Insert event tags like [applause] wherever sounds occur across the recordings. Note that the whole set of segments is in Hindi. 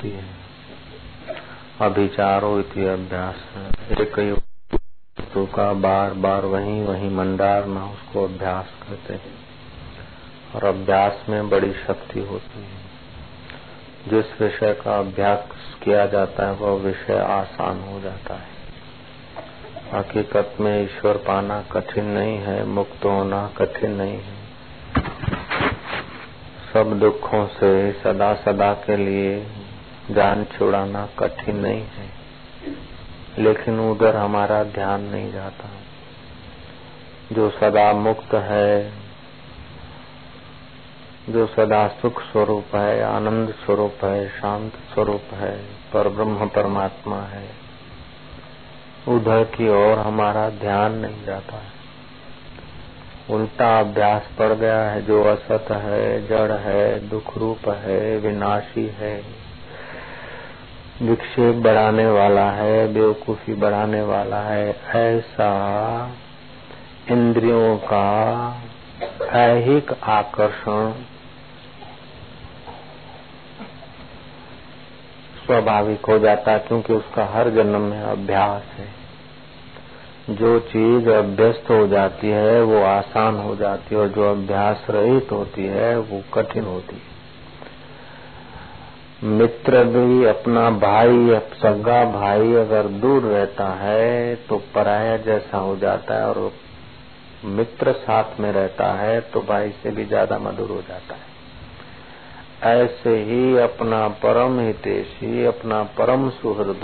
होती है। अभिचारो इति अभ्यास। एक वस्तु का बार बार वही वहीं मंडारना उसको अभ्यास कहते हैं। और अभ्यास में बड़ी शक्ति होती है। जिस विषय का अभ्यास किया जाता है, वह विषय आसान हो जाता है। हकीकत में ईश्वर पाना कठिन नहीं है, मुक्त होना कठिन नहीं है। सब दुखों से सदा सदा के लिए जान छुड़ाना कठिन नहीं है। लेकिन उधर हमारा ध्यान नहीं जाता। जो सदा मुक्त है, जो सदा सुख स्वरूप है, आनंद स्वरूप है, शांत स्वरूप है पर ब्रह्म परमात्मा है, उधर की ओर हमारा ध्यान नहीं जाता है। उल्टा अभ्यास पड़ गया है, जो असत है, जड़ है, दुख रूप है, विनाशी है। विक्षेप बढ़ाने वाला है, बेवकूफ़ी बढ़ाने वाला है, ऐसा इंद्रियों का ऐहिक आकर्षण स्वाभाविक हो जाता है क्योंकि उसका हर जन्म में अभ्यास है। जो चीज़ अभ्यस्त हो जाती है, वो आसान हो जाती है और जो अभ्यास रहित होती है, वो कठिन होती है। मित्र भी, अपना भाई सगा भाई अगर दूर रहता है तो पराया जैसा हो जाता है और मित्र साथ में रहता है तो भाई से भी ज़्यादा मधुर हो जाता है। ऐसे ही अपना परम हितेशी, अपना परम सुहृद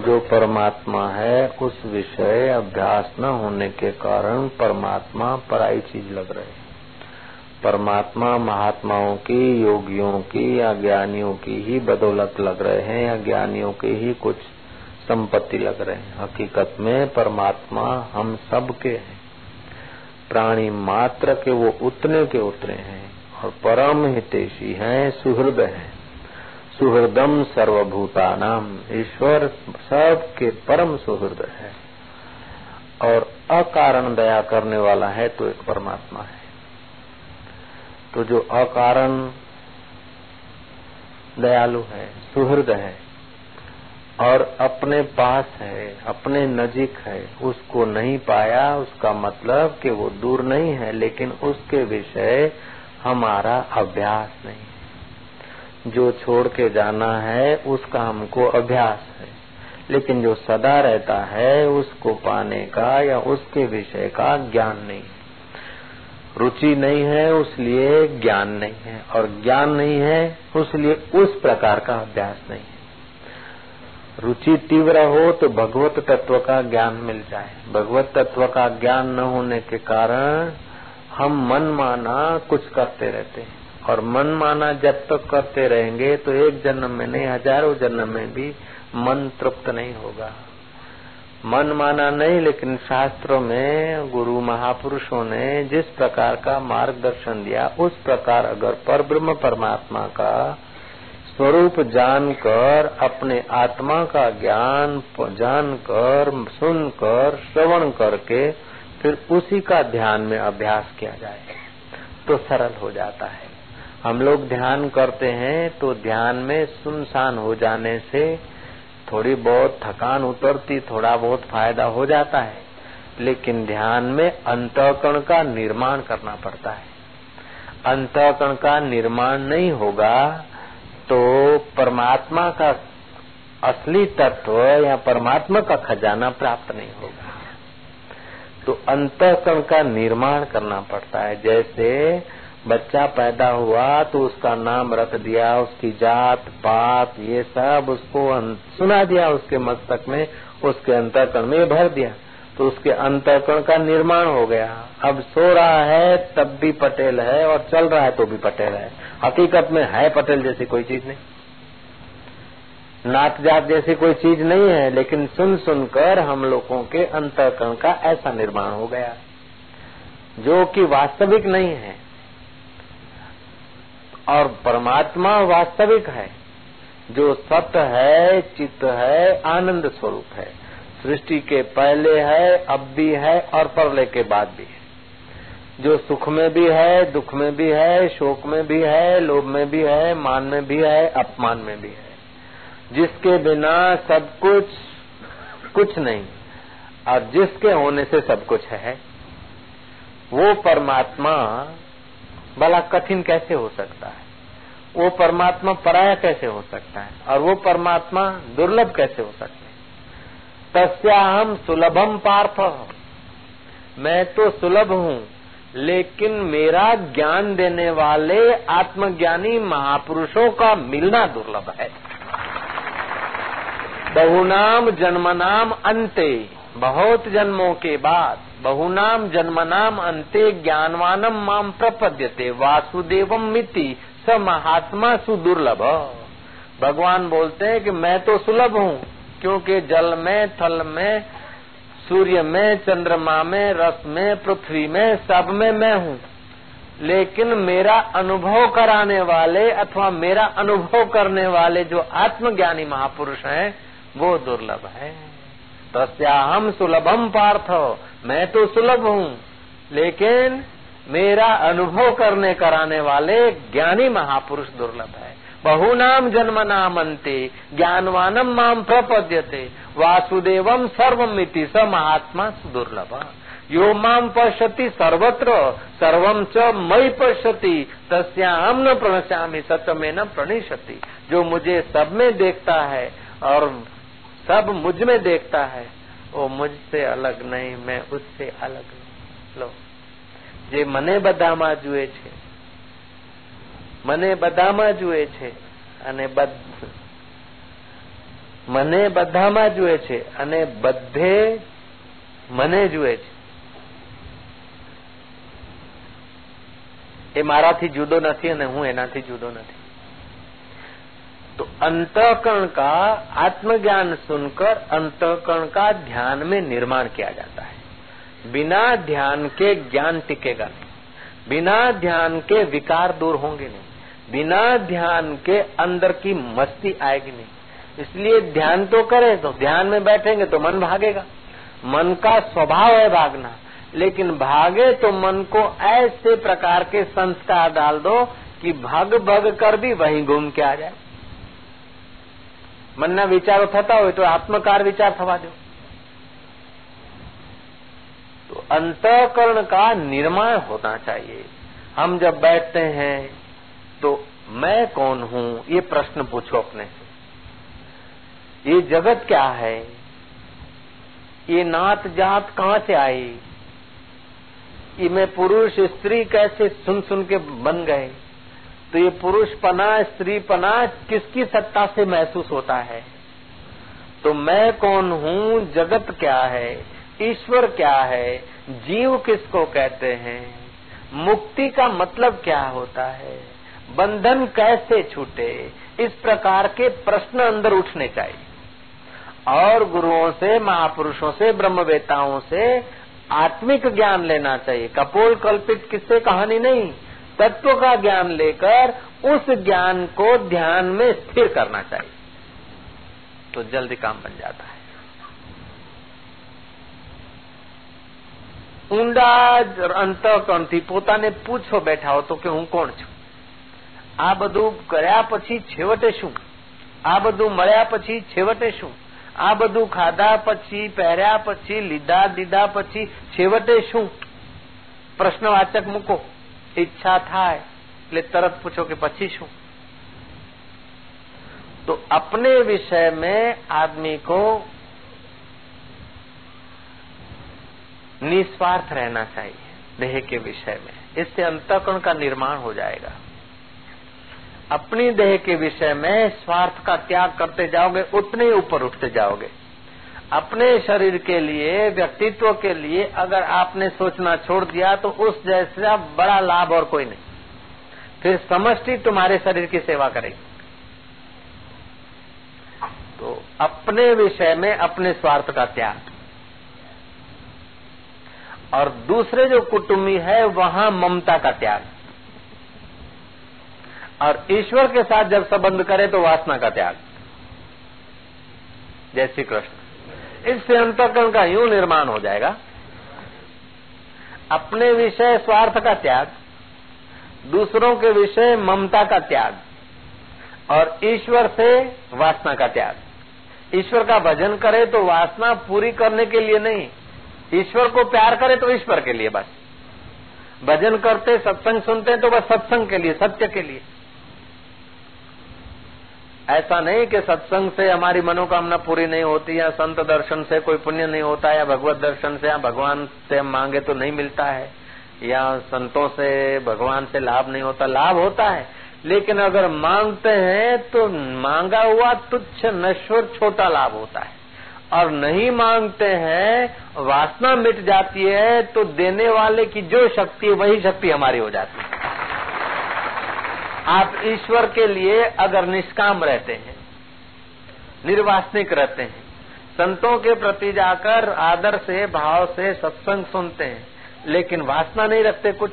जो परमात्मा है, उस विषय अभ्यास न होने के कारण परमात्मा पराई चीज़ लग रहे परमात्मा महात्माओं की, योगियों की या ज्ञानियों की ही बदौलत लग रहे हैं या ज्ञानियों की ही कुछ संपत्ति लग रहे हैं। हकीकत में परमात्मा हम सब के हैं। प्राणी मात्र के वो उतने के उतने हैं और परम हितेशी हैं, सुहृद हैं। सुहृदम सर्वभूतानाम, ईश्वर सबके परम सुहृद है। और अकारण दया करने वाला है तो एक परमात्मा है। तो जो अकारण दयालु है, सुहृद है, और अपने पास है, अपने नजीक है, उसको नहीं पाया, उसका मतलब कि वो दूर नहीं है, लेकिन उसके विषय हमारा अभ्यास नहीं जो छोड़ के जाना है, उसका हमको अभ्यास है, लेकिन जो सदा रहता है, उसको पाने का या उसके विषय का ज्ञान नहीं है। रुचि नहीं है, उसलिए ज्ञान नहीं है। और ज्ञान नहीं है, उसलिए उस प्रकार का अभ्यास नहीं है। रुचि तीव्र हो तो भगवत तत्व का ज्ञान मिल जाए। भगवत तत्व का ज्ञान न होने के कारण हम मन माना कुछ करते रहते हैं। और मन माना जब तक करते रहेंगे तो एक जन्म में नहीं, हज़ारों जन्म में भी मन तृप्त नहीं होगा। मन माना नहीं, लेकिन शास्त्रों में गुरु महापुरुषों ने जिस प्रकार का मार्गदर्शन दिया, उस प्रकार अगर पर ब्रह्म परमात्मा का स्वरूप जानकर, अपने आत्मा का ज्ञान जानकर, सुनकर, श्रवण करके फिर उसी का ध्यान में अभ्यास किया जाए तो सरल हो जाता है। हम लोग ध्यान करते हैं तो ध्यान में सुनसान हो जाने से थोड़ी बहुत थकान उतरती, थोड़ा बहुत फ़ायदा हो जाता है, लेकिन ध्यान में अंतकण का निर्माण करना पड़ता है। अंतकण का निर्माण नहीं होगा तो परमात्मा का असली तत्व या परमात्मा का खजाना प्राप्त नहीं होगा। तो अंतकरण का निर्माण करना पड़ता है, जैसे बच्चा पैदा हुआ तो उसका नाम रख दिया, उसकी जात, पात, ये सब उसको सुना दिया, उसके मस्तक में, उसके अंतकरण में भर दिया। तो उसके अंतकरण का निर्माण हो गया। अब सो रहा है, तब भी पटेल है और चल रहा है तो भी पटेल है। हकीकत में है पटेल जैसी कोई चीज़ नहीं। नात जात जैसी कोई चीज़ नहीं है, लेकिन सुन सुनकर हम लोगों के अंतकरण का ऐसा निर्माण हो गया। जो कि वास्तविक नहीं है। और परमात्मा वास्तविक है, जो सत है, चित्त है, आनंद स्वरूप है। सृष्टि के पहले है, अब भी है और परले के बाद भी है। जो सुख में भी है, दुख में भी है, शोक में भी है, लोभ में भी है, मान में भी है, अपमान में भी है। जिसके बिना सब कुछ कुछ नहीं। और जिसके होने से सब कुछ है, वो परमात्मा बड़ा कठिन कैसे हो सकता है? वो परमात्मा पराया कैसे हो सकता है? और वो परमात्मा दुर्लभ कैसे हो सकता है? तस्या हम सुलभम पार्थ। मैं तो सुलभ हूँ, लेकिन मेरा ज्ञान देने वाले आत्मज्ञानी महापुरुषों का मिलना दुर्लभ है। बहुनाम जन्मनाम अंते, बहुत जन्मों के बाद बहुनाम जन्मनाम अंते ज्ञानवानम माम प्रपद्यते, वासुदेवम मिति, स महात्मा सुदुर्लभ। भगवान बोलते हैं कि मैं तो सुलभ हूँ, क्योंकि जल में, थल में, सूर्य में, चंद्रमा में, रस में, पृथ्वी में, सब में मैं हूँ। लेकिन मेरा अनुभव कराने वाले अथवा मेरा अनुभव करने वाले जो आत्मज्ञानी महापुरुष हैं, वो दुर्लभ है। तस्या हम सुलभम पार्थ। मैं तो सुलभ हूँ, लेकिन मेरा अनुभव करने कराने वाले ज्ञानी महापुरुष दुर्लभ है। बहुनाम जन्म नामंते, ज्ञानवानम माम प्रपद्यते, वासुदेवम सर्वमिति स महात्मा दुर्लभ। यो माम पश्यति सर्वत्र सर्वम च मई पश्यति तस्याम न प्रणश्यामी सच में न प्रणिशति जो मुझे सब में देखता है और सब मुझमें देखता है वो મુજસે અલગ નહીં, મેં ઉસસે અલગ લો. જે મને બધામાં જુએ છે, મને બધામાં જુએ છે અને બધ, મને બધામાં જુએ છે અને બધે મને જુએ છે. એ મારાથી જુદો નથી અને હું એનાથી જુદો નથી. तो अंतकरण का आत्मज्ञान सुनकर अंतकरण का ध्यान में निर्माण किया जाता है। बिना ध्यान के ज्ञान टिकेगा नहीं। बिना ध्यान के विकार दूर होंगे नहीं। बिना ध्यान के अंदर की मस्ती आएगी नहीं। इसलिए ध्यान तो करे तो ध्यान में बैठेंगे तो मन भागेगा। मन का स्वभाव है भागना, लेकिन भागे तो मन को ऐसे प्रकार के संस्कार डाल दो कि भग भग कर भी वहीं घूम के आ जाए। मन न विचारो થતા हो तो आत्मकार विचार थवा दो तो अंतकरण का निर्माण होना चाहिए हम जब बैठते हैं तो मैं कौन हूँ ये प्रश्न पूछो अपने से ये जगत क्या है ये नात जात कहाँ से आई ये मैं पुरुष स्त्री कैसे सुन सुन के बन गए तो ये पुरुष पना, स्त्री पना, किसकी सत्ता से महसूस होता है? तो मैं कौन हूँ? जगत क्या है? ईश्वर क्या है? जीव किसको कहते हैं? मुक्ति का मतलब क्या होता है? बंधन कैसे छूटे? इस प्रकार के प्रश्न अंदर उठने चाहिए। और गुरुओं से, महापुरुषों से, ब्रह्मवेताओं से आत्मिक ज्ञान लेना चाहिए। कपोल कल्पित किससे? कहानी नहीं। तत्व का ज्ञान लेकर उस ज्ञान को ध्यान में स्थिर करना चाहिए तो जल्दी काम बन जाता है ઊંડા અંતકણથી પોતાને પૂછો બેઠા હો તો કે હું કોણ છું આ બધું કર્યા પછી છેવટે શું આ બધું મળ્યા પછી છેવટે શું આ બધું ખાધા પછી પહેર્યા પછી લીધા દીધા પછી છેવટે શું પ્રશ્નવાચક મૂકો ઈચ્છા થાય એટલે તરત પૂછો કે પછી શું तो अपने विषय में आदमी को निस्वार्थ रहना चाहिए देह के विषय में इससे अंतकरण का निर्माण हो जाएगा अपनी देह के विषय में स्वार्थ का त्याग करते जाओगे उतने ही ऊपर उठते जाओगे अपने शरीर के लिए, व्यक्तित्व के लिए अगर आपने सोचना छोड़ दिया तो उस जैसा बड़ा लाभ और कोई नहीं। फिर समष्टि तुम्हारे शरीर की सेवा करेगी। तो अपने विषय में अपने स्वार्थ का त्याग। और दूसरे जो कुटुम्बी है, वहाँ ममता का त्याग। और ईश्वर के साथ जब संबंध करे तो वासना का त्याग। जय श्री कृष्ण। इससे अंतकरण का यूँ निर्माण हो जाएगा। अपने विषय स्वार्थ का त्याग, दूसरों के विषय ममता का त्याग, और ईश्वर से वासना का त्याग। ईश्वर का भजन करे तो वासना पूरी करने के लिए नहीं, ईश्वर को प्यार करे तो ईश्वर के लिए बस। भजन करते, सत्संग सुनते तो बस सत्संग के लिए, सत्य के लिए। ऐसा नहीं कि सत्संग से हमारी मनोकामना पूरी नहीं होती या संत दर्शन से कोई पुण्य नहीं होता या भगवत दर्शन से या भगवान से हम मांगे तो नहीं मिलता है। या संतों से, भगवान से लाभ नहीं होता, लाभ होता है। लेकिन अगर मांगते हैं तो मांगा हुआ तुच्छ नश्वर छोटा लाभ होता है। और नहीं मांगते हैं, वासना मिट जाती है तो देने वाले की जो शक्ति वही शक्ति हमारी हो जाती है। आप ईश्वर के लिए अगर निष्काम रहते हैं, निर्वासनिक रहते हैं, संतों के प्रति जाकर आदर से, भाव से सत्संग सुनते हैं, लेकिन वासना नहीं रखते कुछ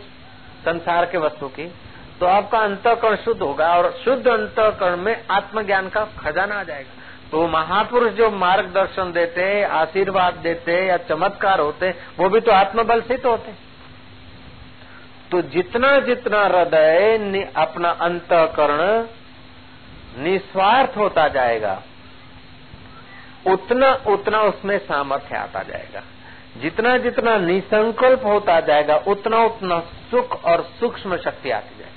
संसार के वस्तु की तो आपका अंतकरण शुद्ध होगा और शुद्ध अंतकरण में आत्मज्ञान का खजाना आ जाएगा। तो महापुरुष जो मार्गदर्शन देते, आशीर्वाद देते या चमत्कार होते, वो भी तो आत्मबल से तो होते। तो जितना जितना हृदय अपना अंतकरण निस्वार्थ होता जाएगा, उतना उतना उसमें सामर्थ्य आता जाएगा। जितना जितना निसंकल्प होता जाएगा, उतना उतना सुख और सूक्ष्म शक्ति आती जाएगी।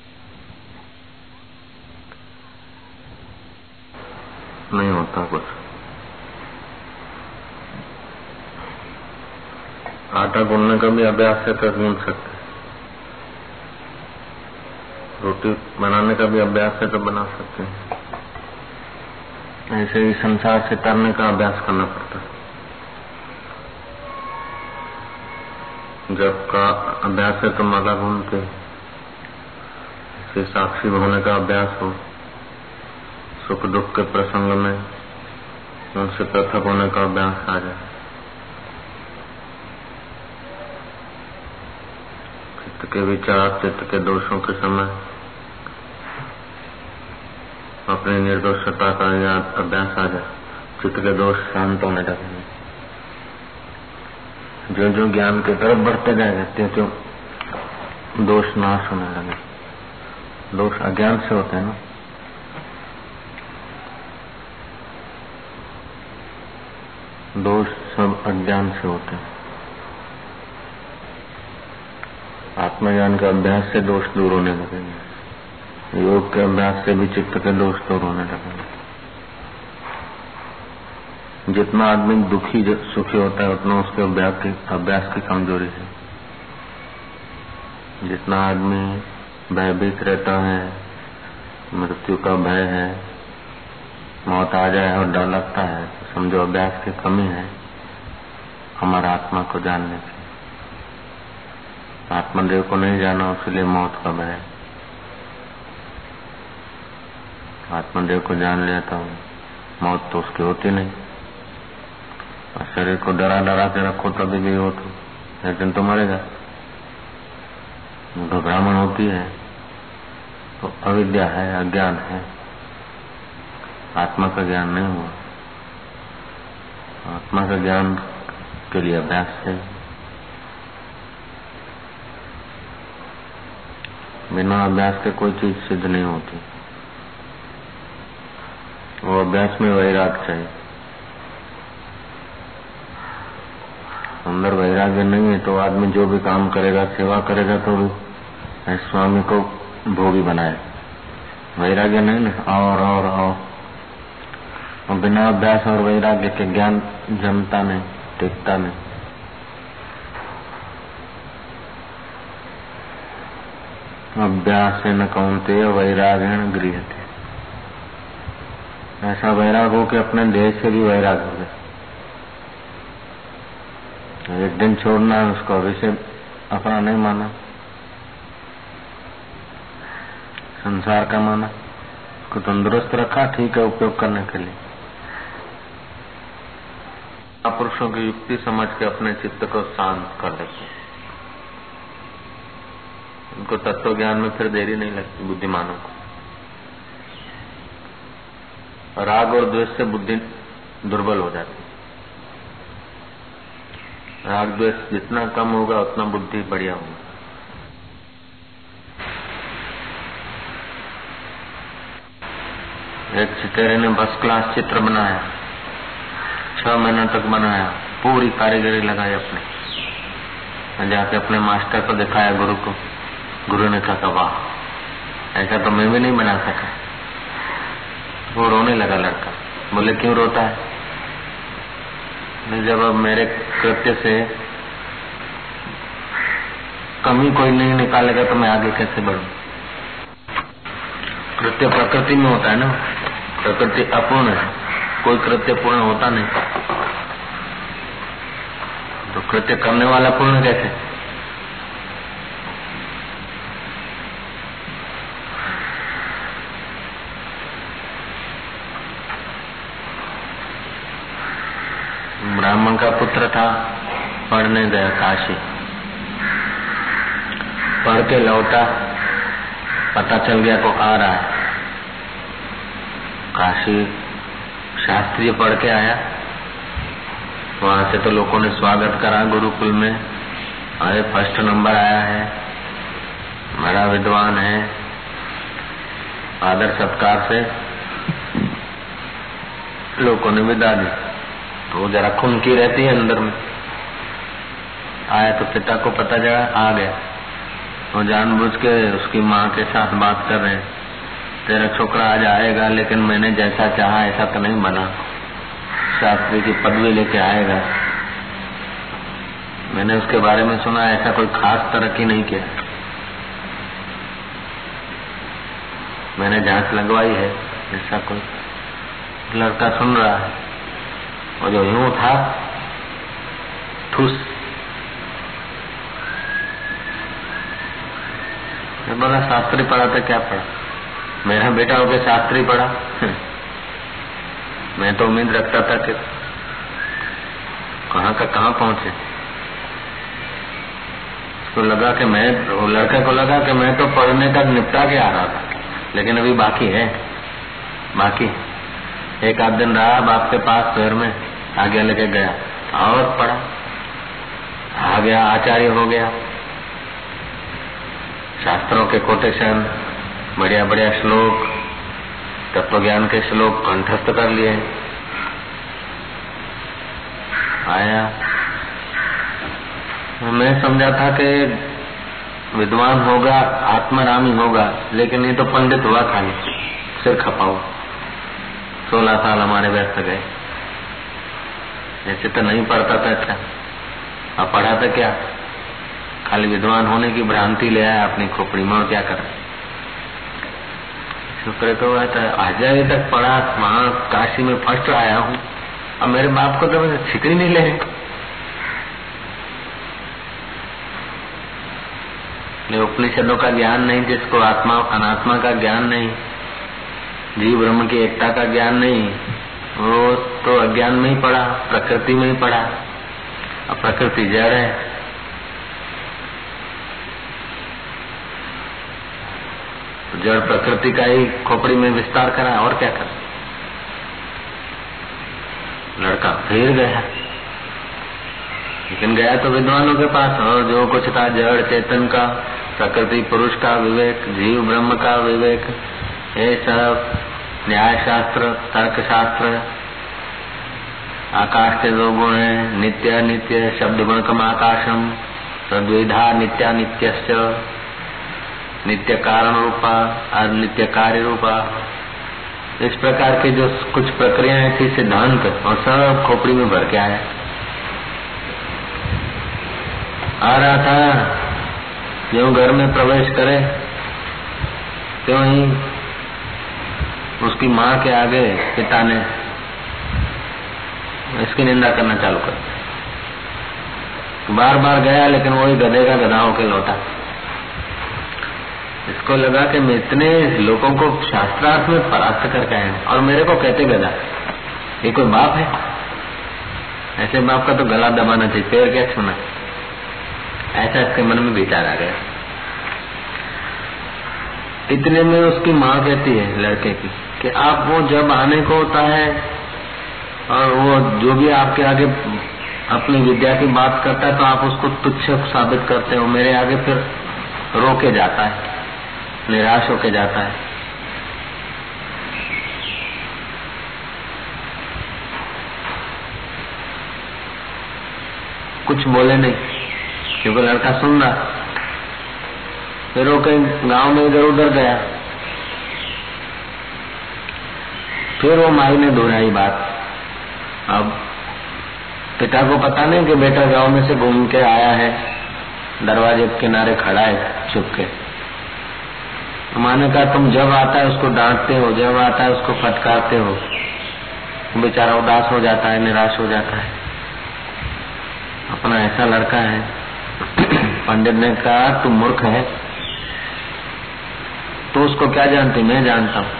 नहीं होता कुछ। आटा गूंदने का भी अभ्यास है तो गूंद सकते रोटी बनाने का भी अभ्यास है तो बना सकते हैं। ऐसे ही संसार से तरने का अभ्यास करना पड़ता है। जब का अभ्यास है तो माला घूमते साक्षी होने का अभ्यास हो। सुख दुख के प्रसंग में उनसे पृथक होने का अभ्यास आ जाए। चित्त के विचार, चित्त के दोषों के समय अपनी निर्दोषता का याद अभ्यास आ जाए चित्त के दोष शांत होने लगेंगे जो जो ज्ञान की तरफ़ बढ़ते जाएँगे त्यों दोष नाश होने लगे। दोष अज्ञान से होते हैं ना। दोष सब अज्ञान से होते हैं। आत्मज्ञान के अभ्यास से दोष दूर होने लगेंगे। योग के अभ्यास से भी चित्त के दोष दूर होने लगेंगे जितना आदमी दुखी सुखी होता है, उतना उसके अभ्यास की अभ्यास की कमज़ोरी है। जितना आदमी भयभीत रहता है, मृत्यु का भय है, मौत आ जाए और डर लगता है तो समझो अभ्यास की कमी है हमारा आत्मा को जानने की। आत्मदेव को नहीं जाना उसलिए मौत का भय आत्मदेव को जान लिया तो मौत तो उसकी होती नहीं। और शरीर को डरा डरा के रखो तभी भी हो तो एक दिन तो मरेगा। घबराहट होती है तो अविद्या है, अज्ञान है। आत्मा का ज्ञान नहीं हुआ। आत्मा का ज्ञान के लिए अभ्यास है। बिना अभ्यास के कोई चीज़ सिद्ध नहीं होती। वो अभ्यास में वैराग चाहिए। अंदर वैराग्य नहीं है तो आदमी जो भी काम करेगा, सेवा करेगा तो स्वामी को भोगी बनाए। वैराग्य नहीं ना, और और और। और बिना अभ्यास और वैराग्य के ज्ञान जमता नहीं, टिकता नहीं। अभ्यास न कौनते वैराग्य गृह थे ऐसा वैराग हो कि अपने देह से भी वैराग हो गए एक दिन छोड़ना है, उसको अभी से अपना नहीं माना। संसार का माना। उसको तंदुरुस्त रखा, ठीक है, उपयोग करने के लिए। पुरुषों की युक्ति समझ के अपने चित्त को शांत कर देते उनको तत्व ज्ञान में फिर देरी नहीं लगती बुद्धिमानों को। राग और द्वेष से बुद्धि दुर्बल हो जाती राग द्वेष जितना कम होगा, उतना बुद्धि बढ़िया होगा। एक चितेरे ने बस क्लास चित्र बनाया। छह महीना तक बनाया। पूरी कारीगरी लगाई अपने। जाके अपने मास्टर को दिखाया गुरु को। गुरु ने कहा, वाह, ऐसा तो मैं भी नहीं बना सका। वो रोने लगा लड़का। बोले, क्यों रोता है? जब अब मेरे कृत्य से कमी कोई नहीं निकालेगा तो मैं आगे कैसे बढ़ू? कृत्य प्रकृति में होता है ना। प्रकृति अपूर्ण है। कोई कृत्य पूर्ण होता नहीं। तो कृत्य करने वाला पूर्ण कैसे? ब्राह्मण का पुत्र था, पढ़ने गया काशी। पढ़ के लौटा, पता चल गया को आ रहा है। काशी शास्त्रीय पढ़ के आया। वहाँ से तो लोगों ने स्वागत करा गुरुकुल में। अरे, फ़र्स्ट नंबर आया है। बड़ा विद्वान है। आदर सत्कार से लोगों ने विदा दी तो वो जरा खुनकी रहती है अंदर में। आया तो पिता को पता चला, आ गया। वो जानबूझ के उसकी माँ के साथ बात कर रहे तेरा छोकरा आज आएगा, लेकिन मैंने जैसा चाहा, ऐसा तो नहीं बना। शास्त्री की पदवी लेके आएगा। मैंने उसके बारे में सुना, ऐसा कोई खास तरक्की नहीं किया। मैंने जाँच लगवाई है, ऐसा कोई लड़का सुन रहा है। और जो यूँ था ठूस बोला शास्त्री पढ़ा था क्या पढ़ा मेरा बेटा होकर शास्त्री पढ़ा मैं तो उम्मीद रखता था कि कहाँ का कहाँ पहुँचे तो लगा कि मैं लड़के को लगा कि मैं तो पढ़ने तक निपटा के आ रहा था लेकिन अभी बाकी है बाकी एक आध दिन रहा बाप के पास शहर में आगे लेके गया। और पढ़ा। आ गया, आचार्य हो गया। शास्त्रों के कोटेशन, बढ़िया बढ़िया श्लोक तत्व ज्ञान के श्लोक कंठस्थ कर लिए। आया। मैं समझा था कि विद्वान होगा, आत्मरामी होगा, लेकिन ये तो पंडित हुआ खाली सिर खपाऊ सोलह साल हमारे व्यस्त गए। ऐसे तो नहीं पढ़ता था अच्छा। अब पढ़ा था क्या? खाली विद्वान होने की भ्रांति ले आया अपनी खोपड़ी में, और क्या कर? शुक्र तो आज़ादी तक पढ़ा, वहाँ काशी में फ़र्स्ट आया हूँ। अब मेरे बाप को तो छिकड़ी नहीं ले उपनिषदों का ज्ञान नहीं, जिसको आत्मा, अनात्मा का ज्ञान नहीं, जीव ब्रह्म की एकता का ज्ञान नहीं वो तो अज्ञान में ही पड़ा, प्रकृति में ही पड़ा। अब प्रकृति जड़ है। तो जड़ प्रकृति का ही खोपड़ी में विस्तार करा, और क्या कर? लड़का फिर गया। लेकिन गया तो विद्वानों के पास, और जो कुछ था जड़, चेतन का, प्रकृति पुरुष का विवेक, जीव ब्रह्म का विवेक, ये सब न्याय शास्त्र तर्क शास्त्र आकाश के दो गुण है, नित्य नित्य शब्द गुण कम आकाशम तद्विधा नित्या नित्य नित्य कारण रूपा और नित्य कार्य रूपा। इस प्रकार की जो कुछ प्रक्रियाएँ थी सिद्धांत और सब खोपड़ी में भर के आया आ रहा था जो घर में प्रवेश करे? क्यों ही उसकी माँ के आगे पिता ने इसकी निंदा करना चालू कर बार बार गया, लेकिन वही गधे का गधा होके लौटा। इसको लगा कि मैं इतने लोगों को शास्त्रार्थ में परास्त करके आए और मेरे को कहते गधा, ये कोई बाप है? ऐसे बाप का तो गला दबाना चाहिए पैर क्या छूना। ऐसा इसके मन में विचार आ गया। इतने में उसकी माँ कहती है, लड़के की, कि आप वो जब आने को होता है, और वो जो भी आपके आगे अपनी विद्या की बात करता है तो आप उसको तुच्छ साबित करते हो। मेरे आगे फिर रोके जाता है, निराश होके जाता है। कुछ बोले नहीं, क्योंकि लड़का सुन रहा। फिर वो कहीं गाँव में इधर उधर गया। फिर वो माई ने दोहराई बात। अब पिता को पता नहीं कि बेटा गाँव में से घूम के आया है। दरवाजे के किनारे खड़ा है, चुप के। माँ ने कहा, तुम जब आता है उसको डांटते हो, जब आता है उसको फटकारते हो। बेचारा उदास हो जाता है, निराश हो जाता है। अपना ऐसा लड़का है। [clears throat] पंडित ने कहा, तू मूर्ख है। तो उसको क्या जानती? मैं जानता हूँ।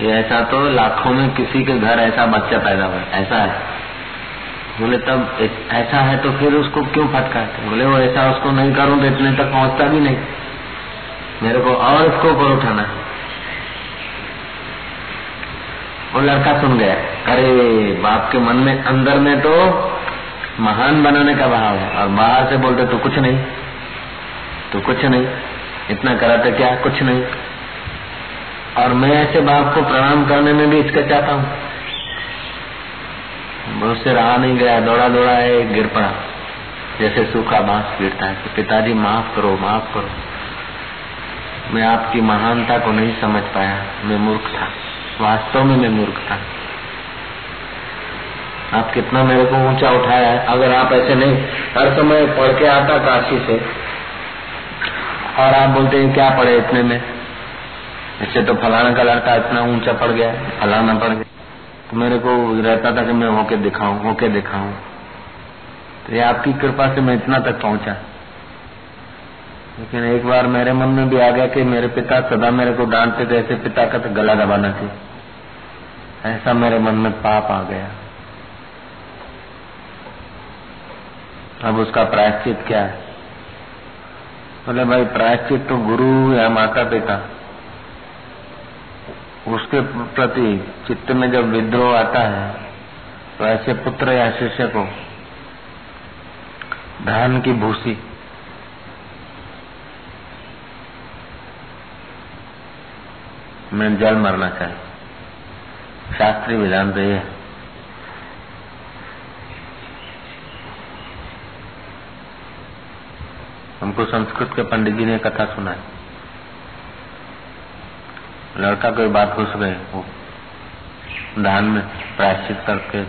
ये ऐसा तो लाखों में किसी के घर ऐसा बच्चा पैदा हुआ ऐसा है। बोले, तब ऐसा है तो फिर उसको क्यों फटकाते बोले, वो ऐसा उसको नहीं करूँ तो इतने तक पहुँचता भी नहीं। मेरे को और इसको ऊपर उठाना है। वो लड़का सुन गया। अरे, बाप के मन में अंदर में तो महान बनाने का भाव है और बाहर से बोलते तो कुछ नहीं तो कुछ नहीं। इतना कराते क्या? कुछ नहीं। और मैं ऐसे बाप को प्रणाम करने में भी हिचकचाता हूँ। उससे रहा नहीं गया दौड़ा दौड़ा है गिर पड़ा। जैसे सूखा बाँस गिरता है कि पिताजी माफ़ करो माफ़ करो। मैं आपकी महानता को नहीं समझ पाया। मैं मूर्ख था। वास्तव में मैं मूर्ख था। आप कितना मेरे को ऊँचा उठाया है। अगर आप ऐसे नहीं, हर समय पढ़ के आता काशी से। और आप बोलते हैं, क्या पड़े इतने में? इससे तो फलाना का लड़का इतना ऊँचा पड़ गया, फलाना पड़ गया। तो मेरे को रहता था कि मैं होके दिखाऊँ होके दिखाऊँ। तो ये आपकी कृपा से मैं इतना तक पहुँचा। लेकिन एक बार मेरे मन में भी आ गया कि मेरे पिता सदा मेरे को डांटते थे, ऐसे पिता का तो गला दबाना चाहिए ऐसा मेरे मन में पाप आ गया। अब उसका प्रायश्चित क्या है? बोले, भाई, प्रायश्चित तो गुरु या माता पिता। उसके प्रति चित्त में जब विद्रोह आता है तो ऐसे पुत्र या शिष्य को धान की भूसी, में जल मरना चाहिए। शास्त्रीय विधान तो ये हमको संस्कृत के पंडित जी ने कथा सुनाई। लड़का कोई बात घुस गए वो धान में प्रायश्चित करके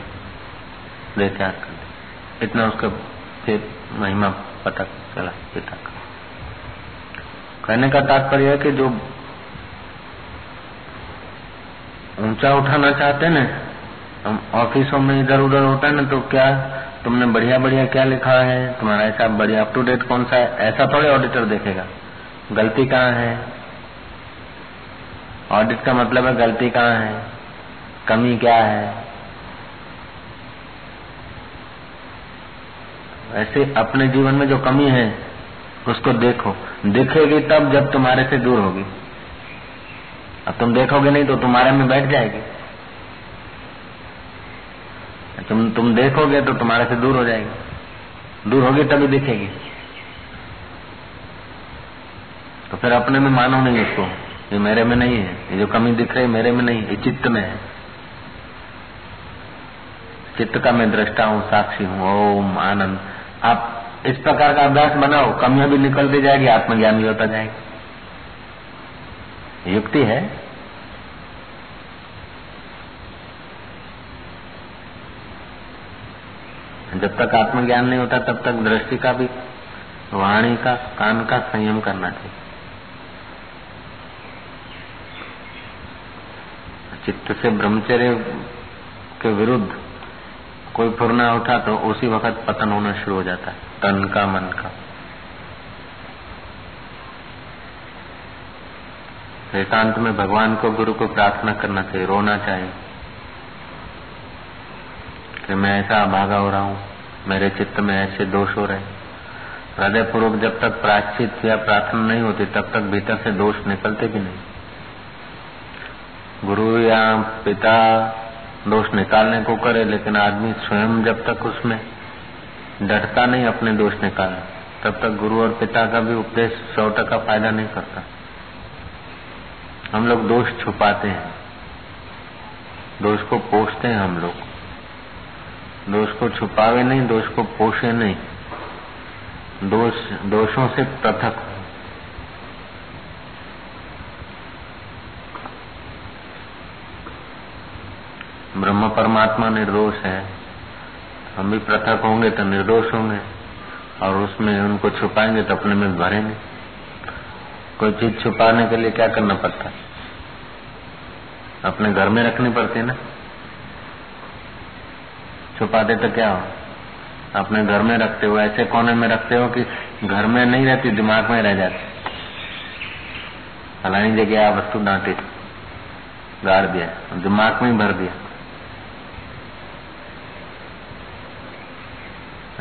दे त्याग कर इतना उसका फिर महिमा पता चला पिता का कहने का तात्पर्य है कि जो ऊँचा उठाना चाहते ना हम ऑफिसों में इधर उधर होता है ना तो क्या तुमने बढ़िया बढ़िया क्या लिखा है? तुम्हारा ऐसा बढ़िया अप टू डेट कौन सा है? ऐसा थोड़े ऑडिटर देखेगा। गलती कहाँ है? ऑडिट का मतलब है गलती कहाँ है? कमी क्या है? ऐसे अपने जीवन में जो कमी है, उसको देखो। देखेगी तब जब तुम्हारे से दूर होगी। अब तुम देखोगे नहीं तो तुम्हारे में बैठ जाएगी। तुम तुम देखोगे तो तुम्हारे से दूर हो जाएगी। दूर होगी तभी दिखेगी। तो फिर अपने में मानो नहीं उसको। ये मेरे में नहीं है। ये जो कमी दिख रही मेरे में नहीं, ये चित्त में है। चित्त का मैं दृष्टा हूँ, साक्षी हूँ। ओम आनंद। आप इस प्रकार का अभ्यास बनाओ। कमियाँ भी निकलती जाएगी, आत्मज्ञान भी होता जाएगा। युक्ति है। जब तक आत्मज्ञान नहीं होता, तब तक दृष्टि का भी, वाणी का, कान का संयम करना चाहिए। चित्त से ब्रह्मचर्य के विरुद्ध कोई फुरना उठा तो उसी वक्त पतन होना शुरू हो जाता है, तन का, मन का। एकांत में भगवान को, गुरु को प्रार्थना करना चाहिए, रोना चाहिए। कि मैं ऐसा अभागा हो रहा हूँ, मेरे चित्त में ऐसे दोष हो रहे हृदय पूर्वक जब तक प्राचित या प्रार्थना नहीं होती, तब तक भीतर से दोष निकलते भी नहीं। गुरु या पिता दोष निकालने को करे, लेकिन आदमी स्वयं जब तक उसमें डरता नहीं, अपने दोष निकालना तब तक गुरु और पिता का भी उपदेश सौ टका फ़ायदा नहीं करता। हम लोग दोष छुपाते हैं, दोष को पोषते हैं हम लोग। दोष को छुपावे नहीं, दोष को पोषे नहीं। दोष, दोषों से पृथक ब्रह्म परमात्मा निर्दोष है। हम भी पृथक होंगे तो निर्दोष होंगे, और उसमें उनको छुपाएँगे तो अपने में भरेंगे। कोई चीज़ छुपाने के लिए क्या करना पड़ता? है अपने घर में रखनी पड़ती है ना? छुपाते तो क्या हो? अपने घर में रखते हो, ऐसे कोने में रखते हो कि घर में नहीं रहती, दिमाग में रह जाती। फलानी जगह वस्तु डांटी, गाड़ दिया, दिमाग में भर दिया।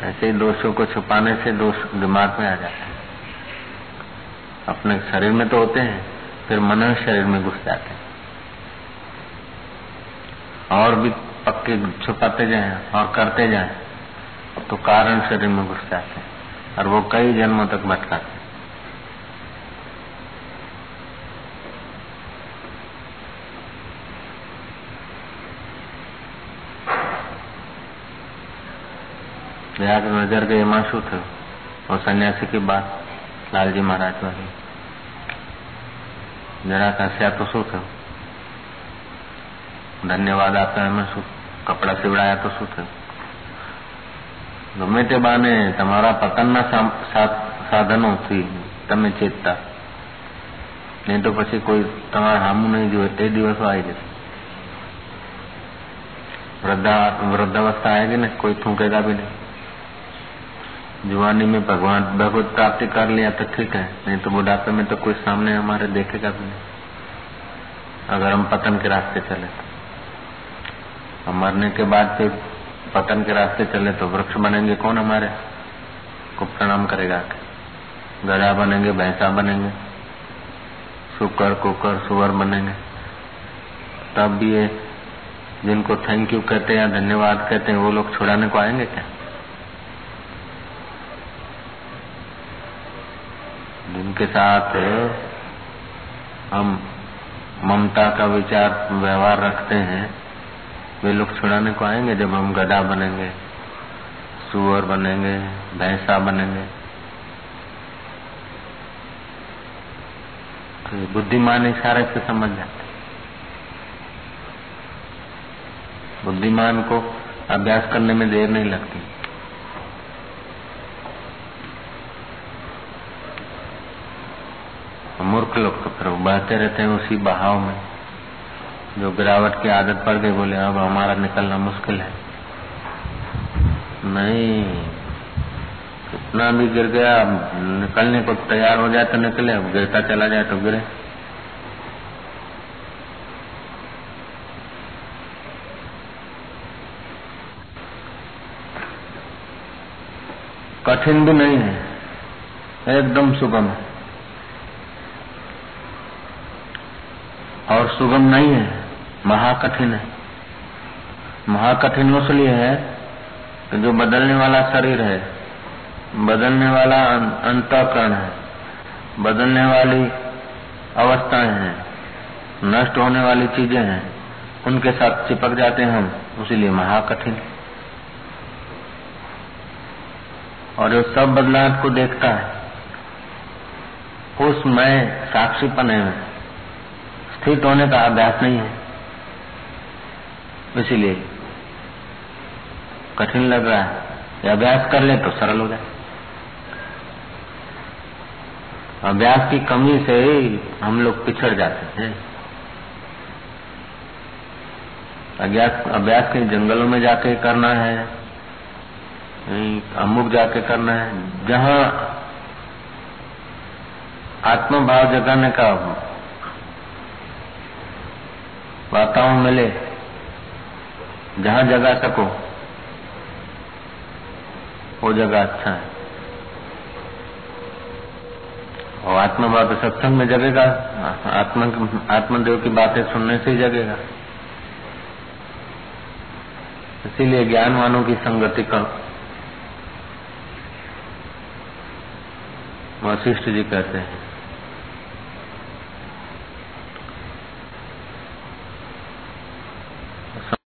ऐसे ही दोषों को छुपाने से दोष दिमाग में आ जाते हैं। अपने शरीर में तो होते हैं, फिर मन शरीर में घुस जाते हैं। और भी पक्के छुपाते जाए और करते जाए तो कारण शरीर में घुस जाते हैं और वो कई जन्मों तक भटकाते નજર ગઈ એમાં શું થયું और सन्यासी की बात लालजी महाराज वाली जरा हस्या तो શું થયું ધન્યવાદ આપ્યા એમાં શું કપડા સીવડાયા તો શું થયું ગમે તે બાને તમારા પતનના સાધનોથી તમે ચેતતા નહીં તો પછી કોઈ તમારા સામું નહીં જોયે તે દિવસો આવી જશે वृद्धा वृद्धावस्था आएगी ना कोई थूकेगा भी नहीं जुआनी में भगवान भगवत प्राप्ति कर लिया तो ठीक है नहीं तो बुढ़ापे में तो कोई सामने हमारे देखेगा भी नहीं अगर हम पतन के रास्ते चले तो मरने के बाद फिर पतन के रास्ते चले तो वृक्ष बनेंगे, कौन हमारे? को प्रणाम करेगा गधा बनेंगे, भैंसा बनेंगे सुकर कुकर, सुअर बनेंगे। तब भी ये जिनको थैंक यू कहते हैं, धन्यवाद कहते हैं, वो लोग छुड़ाने को आएँगे क्या? जिनके साथ हम ममता का विचार, व्यवहार रखते हैं वे लोग छुड़ाने को आएँगे जब हम गधा बनेंगे, सुअर बनेंगे, भैंसा बनेंगे। तो बुद्धिमान इशारे से समझ जाते बुद्धिमान को अभ्यास करने में देर नहीं लगती। मूर्ख लोग तो फिर बहते रहते हैं उसी बहाव में। जो गिरावट की आदत पड़ गई, बोले, अब हमारा निकलना मुश्किल है। नहीं, कितना भी गिर गया, निकलने को तैयार हो जाए तो निकले, अब गिरता चला जाए तो गिरे। कठिन भी नहीं है, एकदम सुगम है। और सुगम नहीं है। महाकठिन है। महाकठिन इसलिए है कि जो बदलने वाला शरीर है बदलने वाला अं-, अंतकरण है बदलने वाली अवस्थाएँ हैं नष्ट होने वाली चीज़ें हैं उनके साथ चिपक जाते हैं हम उसीलिए महाकठिन। और जो सब बदलाव को देखता है उस मैं साक्षी पने में स्थित होने का अभ्यास नहीं है। इसीलिए। कठिन लग रहा है। अभ्यास कर ले तो सरल हो जाए। अभ्यास की कमी से ही हम लोग पिछड़ जाते हैं। अभ्यास अभ्यास के जंगलों में जाके करना है। अमुक जाके करना है। जहाँ आत्मभाव जगाने का वातावरण मिले जहाँ जगा सको, वो जगह अच्छा है। और आत्मभाव तो सत्संग में जगेगा, आत्म, आत्मदेव की बातें सुनने से ही जगेगा। इसीलिए ज्ञानवानों की संगति का वशिष्ठ जी कहते हैं